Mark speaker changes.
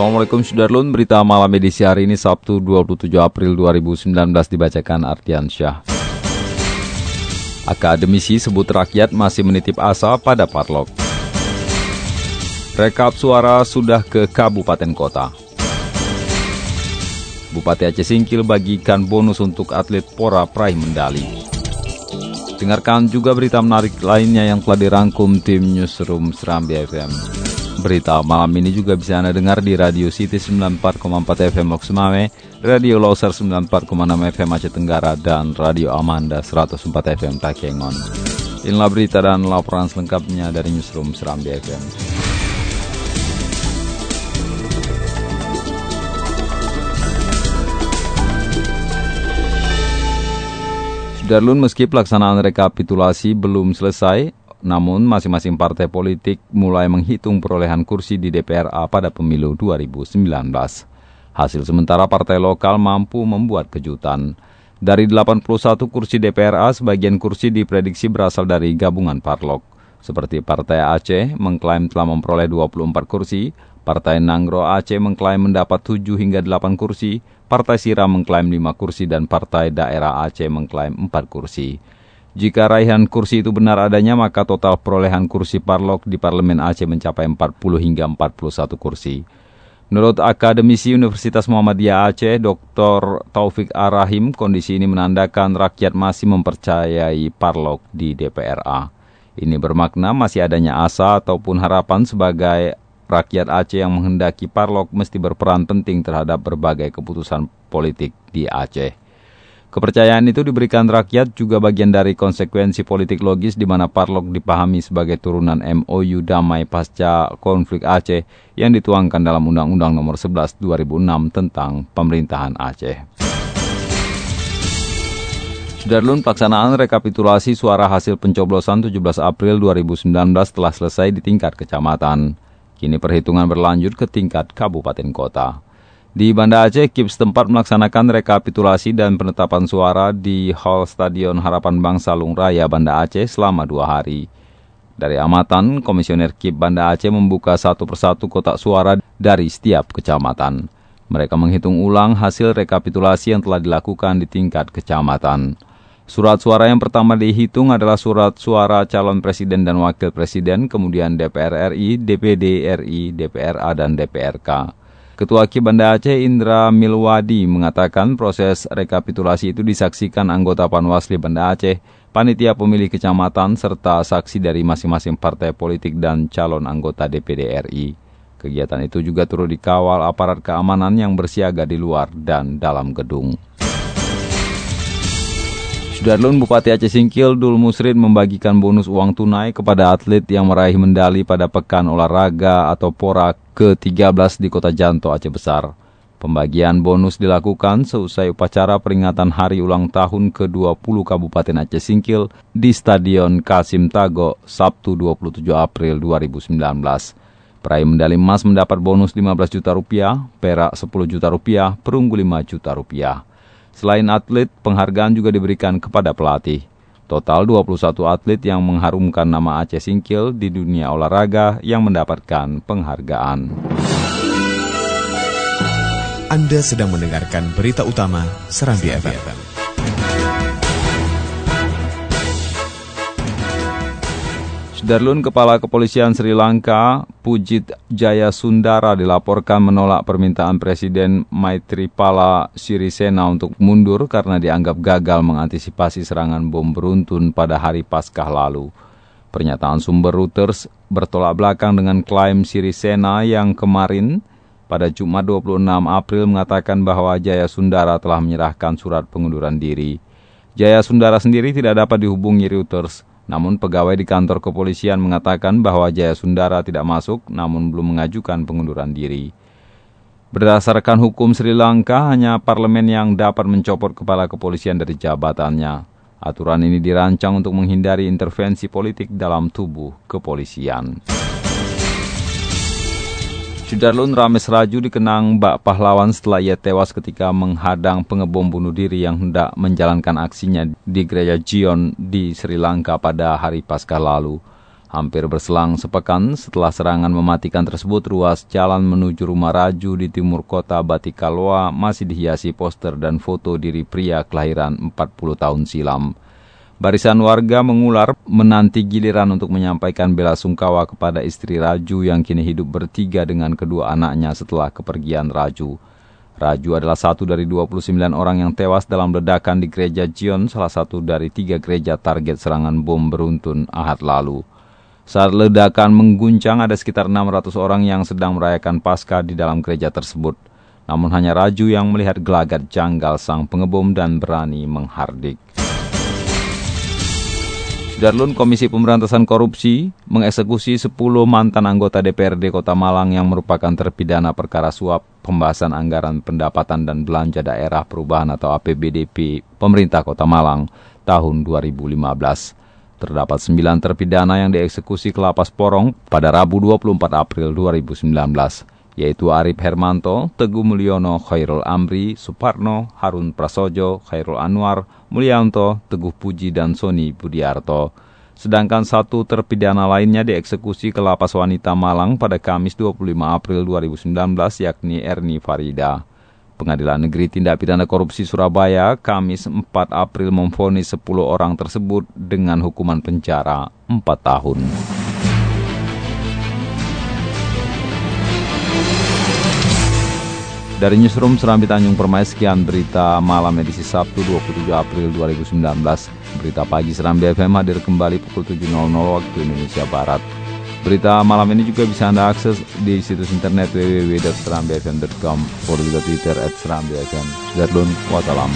Speaker 1: Assalamualaikum Sudarlun, berita malam edisi hari ini Sabtu 27 April 2019 dibacakan Artian Syah. Akademisi sebut rakyat masih menitip asa pada Parlok. Rekap suara sudah ke kabupaten kota. Bupati Aceh Singkil bagikan bonus untuk atlet Pora peraih medali. Dengarkan juga berita menarik lainnya yang telah dirangkum tim Newsroom Serambi FM. Berita malam ini juga bisa Anda dengar di Radio City 94,4 FM Lok Semawe, Radio Loser 94,6 FM Aceh Tenggara, dan Radio Amanda 104 FM Takengon. Inilah berita dan laporan selengkapnya dari Newsroom Serambi FM. Sudarlun meski pelaksanaan rekapitulasi belum selesai, namun, masing-masing partai politik mulai menghitung perolehan kursi di DPRA pada pemilu 2019. Hasil sementara partai lokal mampu membuat kejutan. Dari 81 kursi DPRA, sebagian kursi diprediksi berasal dari gabungan Parlok. Seperti Partai Aceh mengklaim telah memperoleh 24 kursi, Partai Nangro Aceh mengklaim mendapat 7 hingga 8 kursi, Partai Sira mengklaim 5 kursi, dan Partai Daerah Aceh mengklaim 4 kursi. Jika raihan kursi itu benar adanya, maka total perolehan kursi Parlok di Parlemen Aceh mencapai 40 hingga 41 kursi. Menurut akademisi Universitas Muhammadiyah Aceh, Dr. Taufik Arahim, kondisi ini menandakan rakyat masih mempercayai Parlok di DPRA. Ini bermakna masih adanya asa ataupun harapan sebagai rakyat Aceh yang menghendaki Parlok mesti berperan penting terhadap berbagai keputusan politik di Aceh. Kepercayaan itu diberikan rakyat juga bagian dari konsekuensi politik logis di mana Parlok dipahami sebagai turunan MOU damai pasca konflik Aceh yang dituangkan dalam Undang-Undang Nomor 11 2006 tentang pemerintahan Aceh. Sudarlun pelaksanaan rekapitulasi suara hasil pencoblosan 17 April 2019 telah selesai di tingkat kecamatan. Kini perhitungan berlanjut ke tingkat kabupaten kota. Di Banda Aceh, KIP setempat melaksanakan rekapitulasi dan penetapan suara di Hall Stadion Harapan Bangsa Lung Raya Banda Aceh selama dua hari. Dari amatan, Komisioner KIP Banda Aceh membuka satu persatu kotak suara dari setiap kecamatan. Mereka menghitung ulang hasil rekapitulasi yang telah dilakukan di tingkat kecamatan. Surat suara yang pertama dihitung adalah surat suara calon presiden dan wakil presiden, kemudian DPR RI, DPD RI, DPRA, dan DPRK. Ketua KIP Banda Aceh Indra Milwadi mengatakan proses rekapitulasi itu disaksikan anggota Panwasli Banda Aceh, panitia pemilih kecamatan, serta saksi dari masing-masing partai politik dan calon anggota DPD RI. Kegiatan itu juga turut dikawal aparat keamanan yang bersiaga di luar dan dalam gedung. Sudarlun Bupati Aceh Singkil Dul Musrid membagikan bonus uang tunai kepada atlet yang meraih medali pada Pekan Olahraga atau PORA ke-13 di Kota Janto Aceh Besar. Pembagian bonus dilakukan seusai upacara peringatan hari ulang tahun ke-20 Kabupaten Aceh Singkil di Stadion Kasim Tago, Sabtu 27 April 2019. Peraih medali emas mendapat bonus 15 juta rupiah, perak 10 juta rupiah, perunggu 5 juta rupiah. Selain atlet, penghargaan juga diberikan kepada pelatih. Total 21 atlet yang mengharumkan nama Aceh Singkil di dunia olahraga yang mendapatkan penghargaan.
Speaker 2: Anda sedang mendengarkan berita utama Serambi FM.
Speaker 1: Darlun Kepala Kepolisian Sri Lanka, Pujit Jaya Sundara dilaporkan menolak permintaan Presiden Maitripala Sirisena untuk mundur karena dianggap gagal mengantisipasi serangan bom beruntun pada hari Paskah lalu. Pernyataan sumber Reuters bertolak belakang dengan klaim Sirisena yang kemarin pada Jumat 26 April mengatakan bahwa Jaya Sundara telah menyerahkan surat pengunduran diri. Jaya Sundara sendiri tidak dapat dihubungi Reuters Namun pegawai di kantor kepolisian mengatakan bahwa Jaya Sundara tidak masuk namun belum mengajukan pengunduran diri. Berdasarkan hukum Sri Lanka, hanya parlemen yang dapat mencopot kepala kepolisian dari jabatannya. Aturan ini dirancang untuk menghindari intervensi politik dalam tubuh kepolisian. Sudarlun Rames Raju dikenang bak pahlawan setelah ia tewas ketika menghadang pengebom bunuh diri yang hendak menjalankan aksinya di gereja Jion di Sri Lanka pada hari Paskah lalu. Hampir berselang sepekan setelah serangan mematikan tersebut, ruas jalan menuju rumah Raju di timur kota Batikalwa masih dihiasi poster dan foto diri pria kelahiran 40 tahun silam. Barisan warga mengular menanti giliran untuk menyampaikan bela sungkawa kepada istri Raju yang kini hidup bertiga dengan kedua anaknya setelah kepergian Raju. Raju adalah satu dari 29 orang yang tewas dalam ledakan di gereja Jion, salah satu dari tiga gereja target serangan bom beruntun Ahad lalu. Saat ledakan mengguncang, ada sekitar 600 orang yang sedang merayakan Paskah di dalam gereja tersebut. Namun hanya Raju yang melihat gelagat janggal sang pengebom dan berani menghardik. Darlun Komisi Pemberantasan Korupsi mengeksekusi 10 mantan anggota DPRD Kota Malang yang merupakan terpidana perkara suap pembahasan anggaran pendapatan dan belanja daerah perubahan atau APBDP pemerintah Kota Malang tahun 2015. Terdapat 9 terpidana yang dieksekusi ke lapas Porong pada Rabu 24 April 2019 yaitu Arif Hermanto, Teguh Mulyono, Khairul Amri, Suparno, Harun Prasojo, Khairul Anwar, Mulyanto, Teguh Puji, dan Sony Budiarto. Sedangkan satu terpidana lainnya dieksekusi ke lapas wanita Malang pada Kamis 25 April 2019 yakni Erni Farida. Pengadilan Negeri Tindak Pidana Korupsi Surabaya Kamis 4 April memfonis 10 orang tersebut dengan hukuman penjara 4 tahun. Dari Newsroom Serambi Tanjung Permai, sekian berita malam edisi Sabtu 27 April 2019. Berita pagi Serambi FM hadir kembali pukul 7.00 waktu Indonesia Barat. Berita malam ini juga bisa Anda akses di situs internet www.serambifm.com, follow juga Twitter at Serambi FM. Darlun, wassalam.